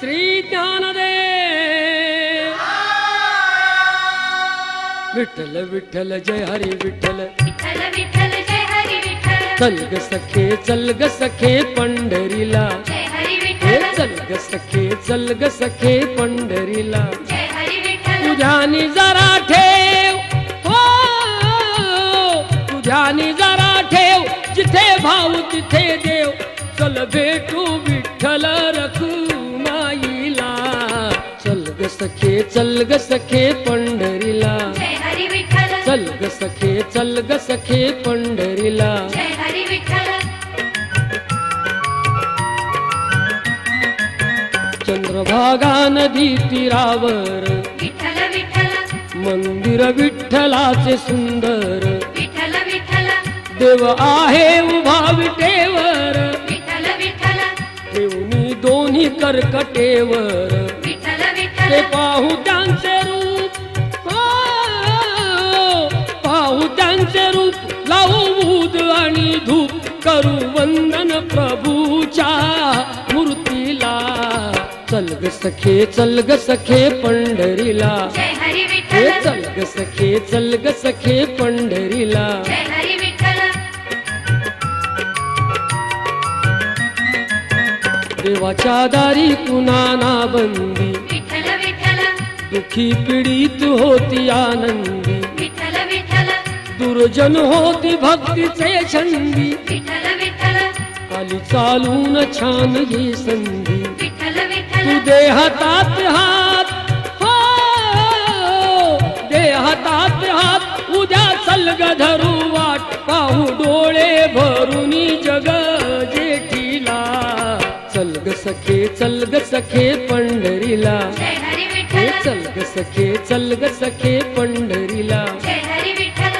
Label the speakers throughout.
Speaker 1: श्रीज्ञानदे
Speaker 2: विठल विठल जय हरि विठल
Speaker 1: चल ग सखे चल ग सखे पंढरीला। चल ग सखे चल ग सखे पंढरीला। तुझ्यानी जरा ठेव। हो तुझ्यानी जरा ठेव। जिथे भाऊ तिथे देव। चल भेटू विठ्ठल। सखे चल ग सखे पंढरीला. चल ग सखे चल ग सखे पंढरीला. चंद्रभागा नदी तीरावर. मंदिर विठ्ठलाचे सुंदर. देव आहे उभा विटेवर. ठेवणी दोन्ही कर्कटेवर. ते पाहू त्यांचे रूप. हो, पाहू त्यांचे रूप. लावू ऊद आणि धूप. करू वंदन प्रभूच्या मूर्तीला. चल ग सखे चल ग सखे पंढरीला. हे चल ग सखे चल ग सखे पंढरीला. देवाच्या दारी कुणाना बंदी.
Speaker 2: विठ्ठल विठ्ठल
Speaker 1: दुखी पीडित होती आनंदी.
Speaker 2: विठ्ठल विठ्ठल.
Speaker 1: दुर्जन होती भक्तीचे छंदी.
Speaker 2: विठ्ठल विठ्ठल.
Speaker 1: आली चालून छान ही संधी.
Speaker 2: विठ्ठल
Speaker 1: तू
Speaker 2: विठ्ठल
Speaker 1: दे हातात हात. हो दे हातात हात. उद्या चल ग धरू वाट. पाहू डोळे भरूनी जग जेठीला. चल ग सखे चल ग सखे पंढरीला.
Speaker 2: विठ्ठल.
Speaker 1: चल ग सखे चल ग सखे पंढरीला.
Speaker 2: जय हरी विठ्ठल.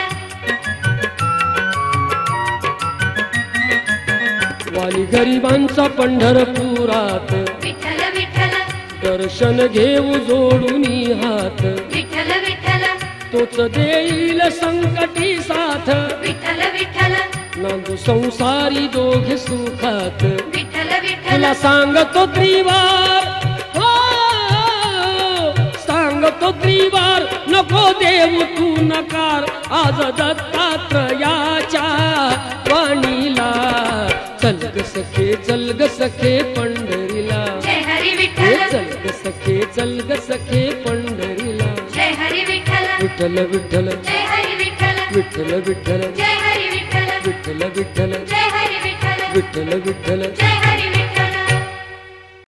Speaker 1: वाली गरिबांचा पंढरपुरात.
Speaker 2: विठ्ठल विठ्ठल.
Speaker 1: दर्शन घेऊ जोडून हात.
Speaker 2: विठ्ठल विठ्ठल.
Speaker 1: तोच देईल संकटी साथ.
Speaker 2: विठ्ठल विठ्ठल.
Speaker 1: नांदू संसारी दोघे सुखात.
Speaker 2: विठ्ठल विठ्ठल.
Speaker 1: तुला सांगतो त्रिवार. नकार आज दत्तात्रयाच्या वाणीला. चल ग सखे चल ग सखे पंढरीला.
Speaker 2: जय हरी
Speaker 1: हे
Speaker 2: विठ्ठल
Speaker 1: चल ग सखे चल ग सखे पंढरीला.
Speaker 2: जय हरी विठ्ठल.
Speaker 1: विठ्ठल विठ्ठल.
Speaker 2: जय हरी विठ्ठल.
Speaker 1: विठ्ठल विठ्ठल.
Speaker 2: जय हरी विठ्ठल.
Speaker 1: विठ्ठल